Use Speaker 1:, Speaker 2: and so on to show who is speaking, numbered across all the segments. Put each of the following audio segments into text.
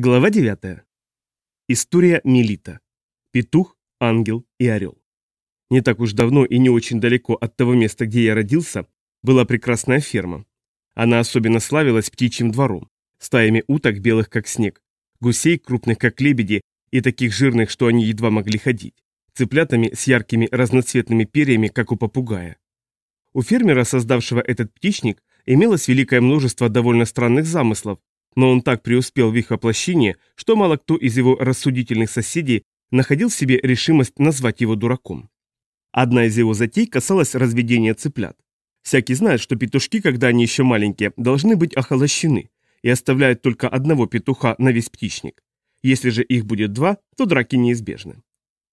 Speaker 1: Глава 9. История Мелита. Петух, ангел и орел. Не так уж давно и не очень далеко от того места, где я родился, была прекрасная ферма. Она особенно славилась птичьим двором, стаями уток, белых как снег, гусей, крупных как лебеди и таких жирных, что они едва могли ходить, цыплятами с яркими разноцветными перьями, как у попугая. У фермера, создавшего этот птичник, имелось великое множество довольно странных замыслов, но он так преуспел в их воплощении, что мало кто из его рассудительных соседей находил в себе решимость назвать его дураком. Одна из его затей касалась разведения цыплят. Всякий знает, что петушки, когда они еще маленькие, должны быть охолощены и оставляют только одного петуха на весь птичник. Если же их будет два, то драки неизбежны.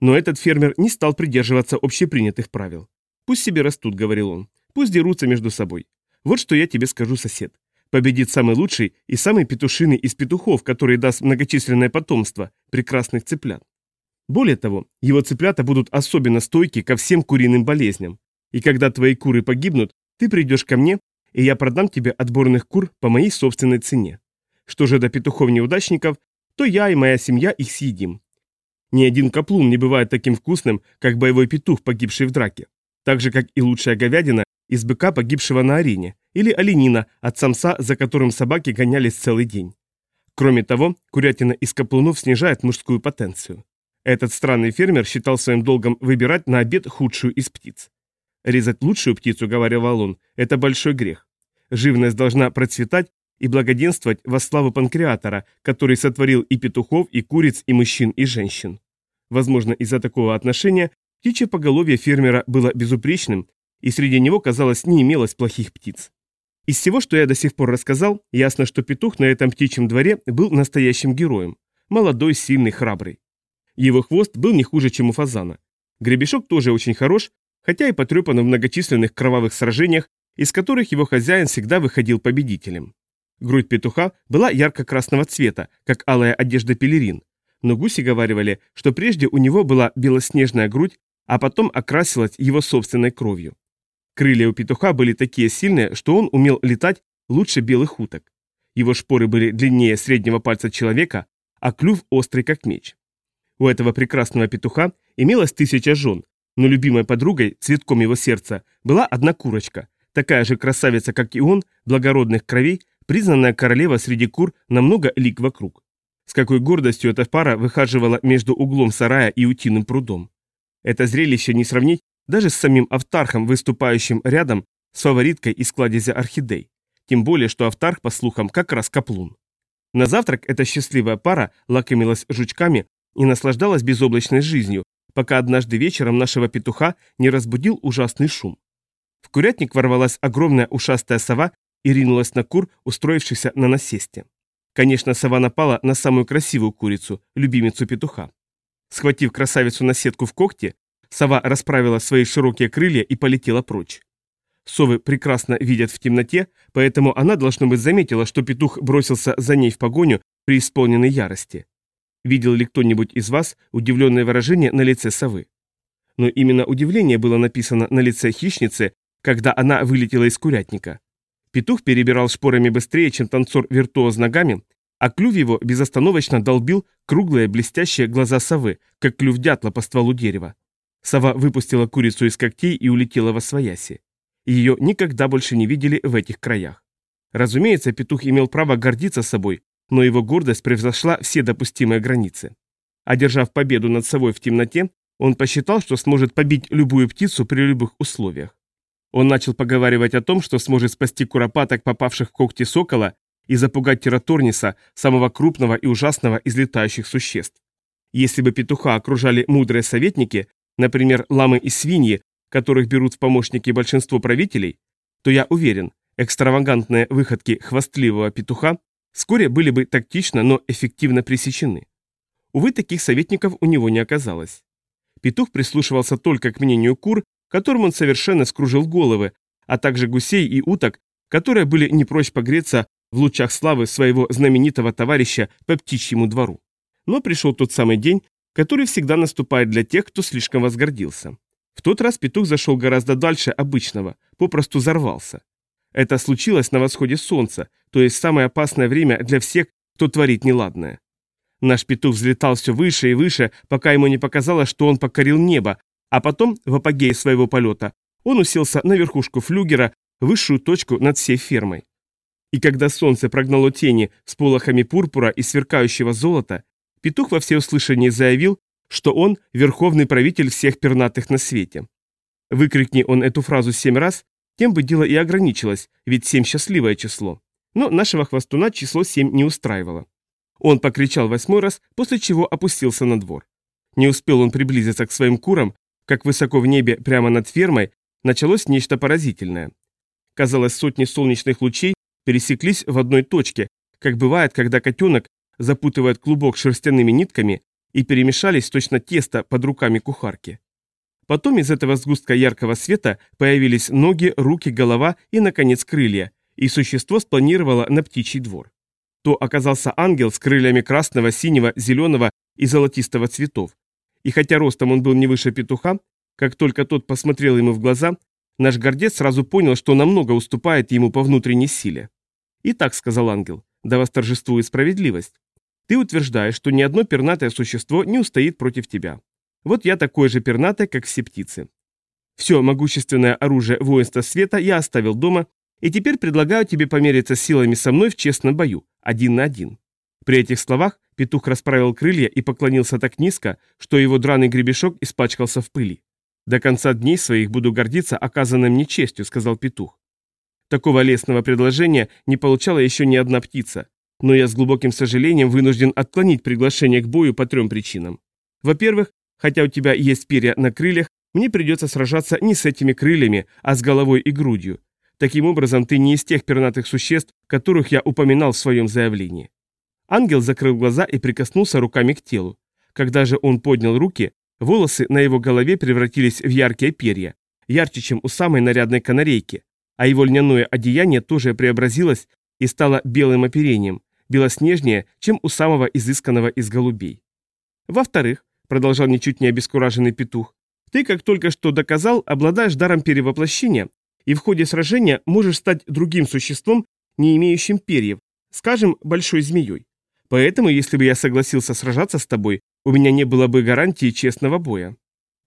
Speaker 1: Но этот фермер не стал придерживаться общепринятых правил. «Пусть себе растут», — говорил он, — «пусть дерутся между собой. Вот что я тебе скажу, сосед. Победит самый лучший и самый петушиный из петухов, который даст многочисленное потомство, прекрасных цыплят. Более того, его цыплята будут особенно стойки ко всем куриным болезням. И когда твои куры погибнут, ты придешь ко мне, и я продам тебе отборных кур по моей собственной цене. Что же до петухов-неудачников, то я и моя семья их съедим. Ни один каплун не бывает таким вкусным, как боевой петух, погибший в драке. Так же, как и лучшая говядина из быка, погибшего на арене, или оленина от самца, за которым собаки гонялись целый день. Кроме того, курятина из каплунов снижает мужскую потенцию. Этот странный фермер считал своим долгом выбирать на обед худшую из птиц. Резать лучшую птицу, говорил он, это большой грех. Живность должна процветать и благоденствовать во славу панкреатора, который сотворил и петухов, и куриц, и мужчин, и женщин. Возможно, из-за такого отношения птичье поголовье фермера было безупречным, и среди него, казалось, не имелось плохих птиц. Из всего, что я до сих пор рассказал, ясно, что петух на этом птичьем дворе был настоящим героем. Молодой, сильный, храбрый. Его хвост был не хуже, чем у фазана. Гребешок тоже очень хорош, хотя и потрепан в многочисленных кровавых сражениях, из которых его хозяин всегда выходил победителем. Грудь петуха была ярко-красного цвета, как алая одежда пелерин, но гуси говаривали, что прежде у него была белоснежная грудь, а потом окрасилась его собственной кровью. Крылья у петуха были такие сильные, что он умел летать лучше белых уток. Его шпоры были длиннее среднего пальца человека, а клюв острый как меч. У этого прекрасного петуха имелось тысяча жен, но любимой подругой, цветком его сердца, была одна курочка, такая же красавица, как и он, благородных кровей, признанная королева среди кур на много лик вокруг. С какой гордостью эта пара выхаживала между углом сарая и утиным прудом. Это зрелище не сравнить даже с самим Автархом, выступающим рядом с фавориткой из кладезя орхидей. Тем более, что Автарх, по слухам, как раз каплун. На завтрак эта счастливая пара лакомилась жучками и наслаждалась безоблачной жизнью, пока однажды вечером нашего петуха не разбудил ужасный шум. В курятник ворвалась огромная ушастая сова и ринулась на кур, устроившихся на насесте. Конечно, сова напала на самую красивую курицу, любимицу петуха. Схватив красавицу на сетку в когте, Сова расправила свои широкие крылья и полетела прочь. Совы прекрасно видят в темноте, поэтому она, должно быть, заметила, что петух бросился за ней в погоню при исполненной ярости. Видел ли кто-нибудь из вас удивленное выражение на лице совы? Но именно удивление было написано на лице хищницы, когда она вылетела из курятника. Петух перебирал шпорами быстрее, чем танцор виртуоз ногами, а клюв его безостановочно долбил круглые блестящие глаза совы, как клюв дятла по стволу дерева. Сова выпустила курицу из когтей и улетела во свояси. Ее никогда больше не видели в этих краях. Разумеется, петух имел право гордиться собой, но его гордость превзошла все допустимые границы. Одержав победу над совой в темноте, он посчитал, что сможет побить любую птицу при любых условиях. Он начал поговаривать о том, что сможет спасти куропаток, попавших в когти сокола, и запугать Тераторниса, самого крупного и ужасного из летающих существ. Если бы петуха окружали мудрые советники, например, ламы и свиньи, которых берут в помощники большинство правителей, то я уверен, экстравагантные выходки хвастливого петуха вскоре были бы тактично, но эффективно пресечены. Увы, таких советников у него не оказалось. Петух прислушивался только к мнению кур, которым он совершенно скружил головы, а также гусей и уток, которые были не прочь погреться в лучах славы своего знаменитого товарища по птичьему двору. Но пришел тот самый день, который всегда наступает для тех, кто слишком возгордился. В тот раз петух зашел гораздо дальше обычного, попросту взорвался. Это случилось на восходе солнца, то есть самое опасное время для всех, кто творит неладное. Наш петух взлетал все выше и выше, пока ему не показалось, что он покорил небо, а потом, в апогее своего полета, он уселся на верхушку флюгера, высшую точку над всей фермой. И когда солнце прогнало тени с полохами пурпура и сверкающего золота, петух во всеуслышание заявил, что он верховный правитель всех пернатых на свете. Выкрикни он эту фразу семь раз, тем бы дело и ограничилось, ведь семь счастливое число. Но нашего хвостуна число семь не устраивало. Он покричал восьмой раз, после чего опустился на двор. Не успел он приблизиться к своим курам, как высоко в небе прямо над фермой началось нечто поразительное. Казалось, сотни солнечных лучей пересеклись в одной точке, как бывает, когда котенок запутывает клубок шерстяными нитками и перемешались точно тесто под руками кухарки. Потом из этого сгустка яркого света появились ноги, руки, голова и, наконец, крылья, и существо спланировало на птичий двор. То оказался ангел с крыльями красного, синего, зеленого и золотистого цветов. И хотя ростом он был не выше петуха, как только тот посмотрел ему в глаза, наш гордец сразу понял, что намного уступает ему по внутренней силе. «Итак», — сказал ангел, — «да восторжествует справедливость. Ты утверждаешь, что ни одно пернатое существо не устоит против тебя. Вот я такое же пернатое, как все птицы. Все могущественное оружие воинства света я оставил дома, и теперь предлагаю тебе помериться силами со мной в честном бою, один на один». При этих словах петух расправил крылья и поклонился так низко, что его драный гребешок испачкался в пыли. «До конца дней своих буду гордиться оказанным мне честью», — сказал петух. Такого лестного предложения не получала еще ни одна птица, но я с глубоким сожалением вынужден отклонить приглашение к бою по трем причинам. Во-первых, хотя у тебя есть перья на крыльях, мне придется сражаться не с этими крыльями, а с головой и грудью. Таким образом, ты не из тех пернатых существ, которых я упоминал в своем заявлении. Ангел закрыл глаза и прикоснулся руками к телу. Когда же он поднял руки, волосы на его голове превратились в яркие перья, ярче, чем у самой нарядной канарейки, а его льняное одеяние тоже преобразилось и стало белым оперением, белоснежнее, чем у самого изысканного из голубей. Во-вторых, продолжал ничуть не обескураженный петух, ты, как только что доказал, обладаешь даром перевоплощения и в ходе сражения можешь стать другим существом, не имеющим перьев, скажем, большой змеей. Поэтому, если бы я согласился сражаться с тобой, у меня не было бы гарантии честного боя.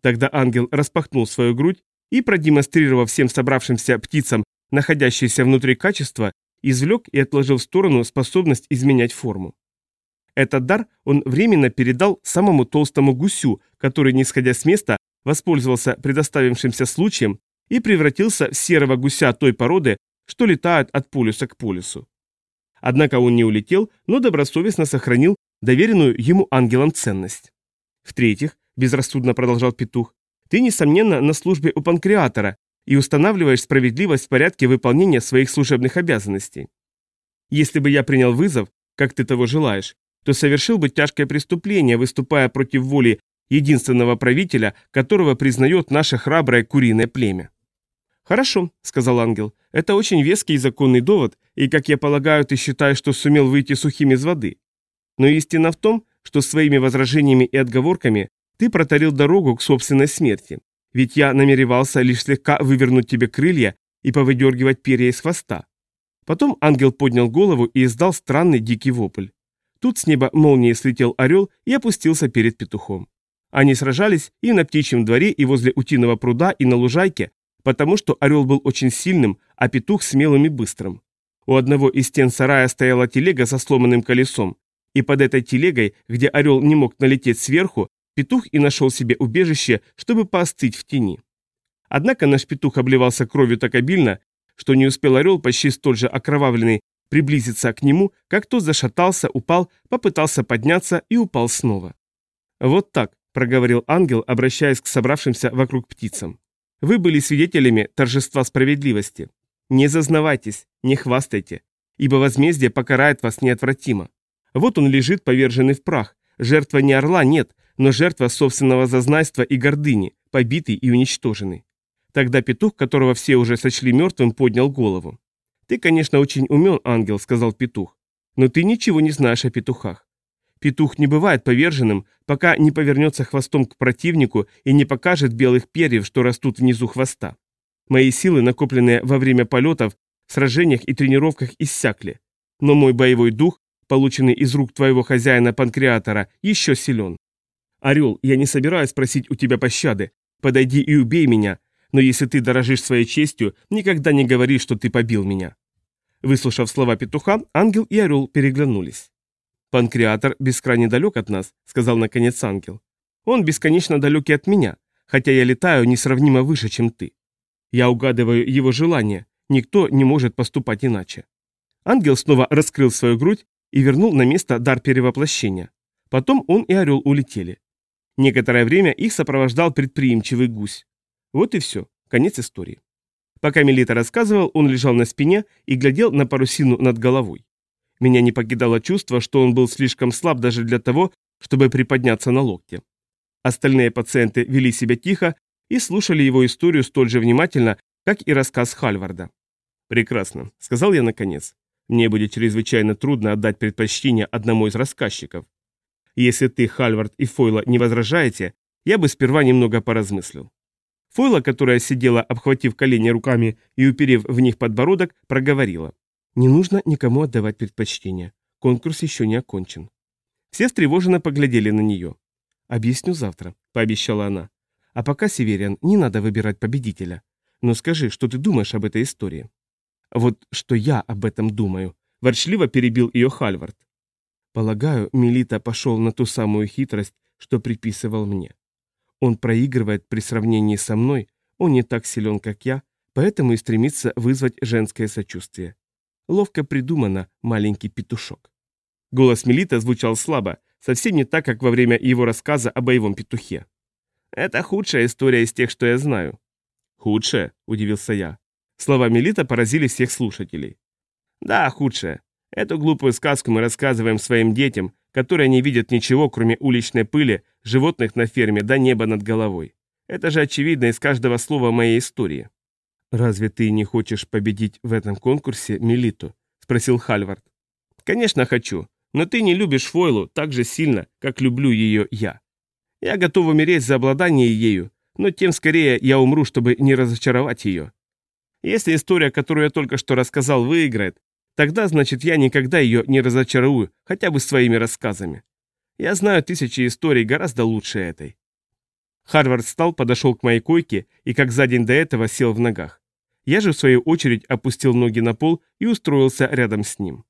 Speaker 1: Тогда ангел распахнул свою грудь и, продемонстрировав всем собравшимся птицам находящиеся внутри качества, извлек и отложил в сторону способность изменять форму. Этот дар он временно передал самому толстому гусю, который, не сходя с места, воспользовался предоставившимся случаем и превратился в серого гуся той породы, что летают от полюса к полюсу. Однако он не улетел, но добросовестно сохранил доверенную ему ангелам ценность. В-третьих, безрассудно продолжал петух, ты, несомненно, на службе у панкреатора и устанавливаешь справедливость в порядке выполнения своих служебных обязанностей. Если бы я принял вызов, как ты того желаешь, то совершил бы тяжкое преступление, выступая против воли единственного правителя, которого признает наше храброе куриное племя. «Хорошо», — сказал ангел, — «это очень веский и законный довод, и, как я полагаю, ты считаешь, что сумел выйти сухим из воды. Но истина в том, что своими возражениями и отговорками ты протарил дорогу к собственной смерти, ведь я намеревался лишь слегка вывернуть тебе крылья и повыдергивать перья из хвоста. Потом ангел поднял голову и издал странный дикий вопль. Тут с неба молнией слетел орел и опустился перед петухом. Они сражались и на птичьем дворе, и возле утиного пруда, и на лужайке, потому что орел был очень сильным, а петух смелым и быстрым. У одного из стен сарая стояла телега со сломанным колесом, и под этой телегой, где орел не мог налететь сверху, Петух и нашел себе убежище, чтобы поостыть в тени. Однако наш петух обливался кровью так обильно, что не успел орел, почти столь же окровавленный, приблизиться к нему, как тот зашатался, упал, попытался подняться и упал снова. «Вот так», — проговорил ангел, обращаясь к собравшимся вокруг птицам. «Вы были свидетелями торжества справедливости. Не зазнавайтесь, не хвастайте, ибо возмездие покарает вас неотвратимо. Вот он лежит, поверженный в прах. Жертва не орла, нет, но жертва собственного зазнайства и гордыни, побитый и уничтоженный. Тогда петух, которого все уже сочли мертвым, поднял голову. «Ты, конечно, очень умен, ангел», — сказал петух, «но ты ничего не знаешь о петухах. Петух не бывает поверженным, пока не повернется хвостом к противнику и не покажет белых перьев, что растут внизу хвоста. Мои силы, накопленные во время полетов, сражениях и тренировках, иссякли. Но мой боевой дух полученный из рук твоего хозяина-панкреатора, еще силен. Орел, я не собираюсь просить у тебя пощады. Подойди и убей меня, но если ты дорожишь своей честью, никогда не говори, что ты побил меня». Выслушав слова петуха, ангел и орел переглянулись. «Панкреатор бескрайне далек от нас», — сказал наконец ангел. «Он бесконечно далекий от меня, хотя я летаю несравнимо выше, чем ты. Я угадываю его желание, никто не может поступать иначе». Ангел снова раскрыл свою грудь и вернул на место дар перевоплощения. Потом он и орел улетели. Некоторое время их сопровождал предприимчивый гусь. Вот и все, конец истории. Пока Мелита рассказывал, он лежал на спине и глядел на парусину над головой. Меня не покидало чувство, что он был слишком слаб даже для того, чтобы приподняться на локте. Остальные пациенты вели себя тихо и слушали его историю столь же внимательно, как и рассказ Хальварда. «Прекрасно», — сказал я наконец. «Мне будет чрезвычайно трудно отдать предпочтение одному из рассказчиков. Если ты, Хальвард и Фойла не возражаете, я бы сперва немного поразмыслил». Фойла, которая сидела, обхватив колени руками и уперев в них подбородок, проговорила. «Не нужно никому отдавать предпочтение. Конкурс еще не окончен». Все встревоженно поглядели на нее. «Объясню завтра», — пообещала она. «А пока, Севериан, не надо выбирать победителя. Но скажи, что ты думаешь об этой истории?» «Вот что я об этом думаю», — ворчливо перебил ее Хальвард. «Полагаю, Мелита пошел на ту самую хитрость, что приписывал мне. Он проигрывает при сравнении со мной, он не так силен, как я, поэтому и стремится вызвать женское сочувствие. Ловко придумано, маленький петушок». Голос Мелита звучал слабо, Совсем не так, как во время его рассказа о боевом петухе. Это худшая история из тех, что я знаю. Худшая? Удивился я. Слова Мелита поразили всех слушателей. Да, худшая. Эту глупую сказку мы рассказываем своим детям, которые не видят ничего, кроме уличной пыли, животных на ферме да неба над головой. Это же очевидно из каждого слова моей истории. «Разве ты не хочешь победить в этом конкурсе Мелиту?» – спросил Хальвард. «Конечно хочу. Но ты не любишь Фойлу так же сильно, как люблю ее я. Я готов умереть за обладание ею, но тем скорее я умру, чтобы не разочаровать ее. Если история, которую я только что рассказал, выиграет, тогда, значит, я никогда ее не разочарую, хотя бы своими рассказами. Я знаю тысячи историй гораздо лучше этой. Харвард встал, подошел к моей койке и, как за день до этого, сел в ногах. Я же, в свою очередь, опустил ноги на пол и устроился рядом с ним.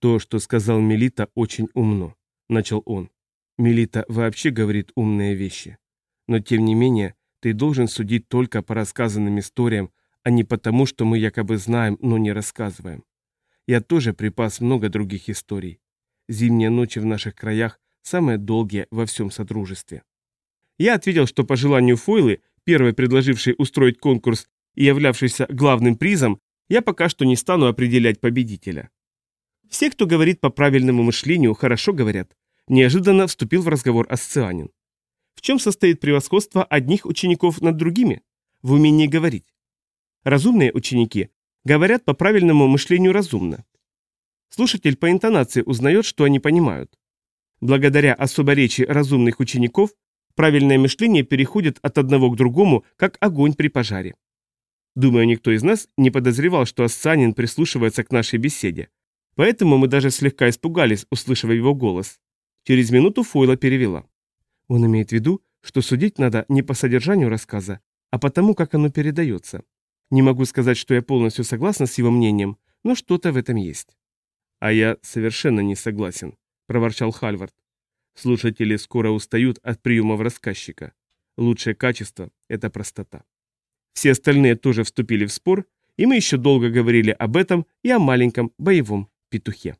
Speaker 1: «То, что сказал Мелита, очень умно», — начал он. «Мелита вообще говорит умные вещи. Но тем не менее, ты должен судить только по рассказанным историям, а не потому, что мы якобы знаем, но не рассказываем. Я тоже припас много других историй. Зимние ночи в наших краях самые долгие во всем Содружестве». Я ответил, что по желанию Фойлы, первой предложившей устроить конкурс и являвшейся главным призом, я пока что не стану определять победителя. Все, кто говорит по правильному мышлению, хорошо говорят. Неожиданно вступил в разговор Асцианин. В чем состоит превосходство одних учеников над другими? В умении говорить. Разумные ученики говорят по правильному мышлению разумно. Слушатель по интонации узнает, что они понимают. Благодаря особоречии разумных учеников правильное мышление переходит от одного к другому, как огонь при пожаре. Думаю, никто из нас не подозревал, что Ассанин прислушивается к нашей беседе. Поэтому мы даже слегка испугались, услышав его голос. Через минуту Фойла перевела. Он имеет в виду, что судить надо не по содержанию рассказа, а по тому, как оно передается. Не могу сказать, что я полностью согласна с его мнением, но что-то в этом есть. А я совершенно не согласен, проворчал Хальвард. Слушатели скоро устают от приемов рассказчика. Лучшее качество – это простота. Все остальные тоже вступили в спор, и мы еще долго говорили об этом и о маленьком боевом петухе.